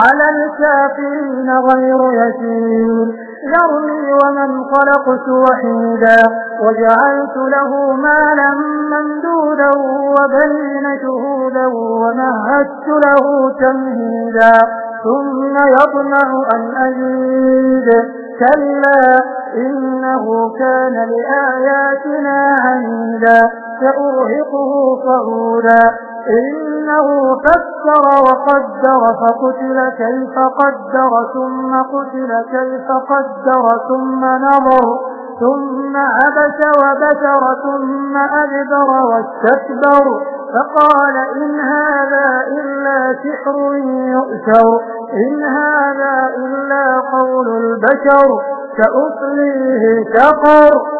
على الكافرين غير يسير. ذرني ومن خلقت وحيدا وجعلت له مالا ممدودا وبنين شهودا ومهدت له تمهيدا. ثم يطمع أن أزيد كلا إنه كان لآياتنا عنيدا. سأرهقه صعودا إنه فكر وقدر فقتل كيف قدر ثم قتل كيف قدر ثم نظر ثم عبس وبشر ثم أدبر واستكبر. فقال إن هذا إلا سحر يؤثر إن هذا إلا قول البشر سأصليه سقر.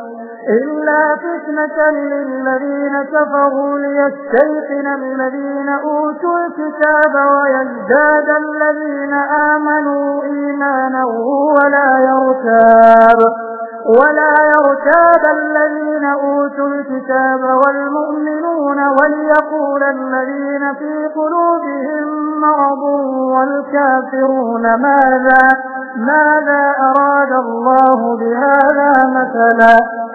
إلا فتنة للذين كفروا ليستيقن الذين أوتوا الكتاب ويزداد الذين آمنوا إيمانا ولا يرتاب ولا يرتاب الذين أوتوا الكتاب والمؤمنون وليقول الذين في قلوبهم مرض والكافرون ماذا ماذا أراد الله بهذا مثلا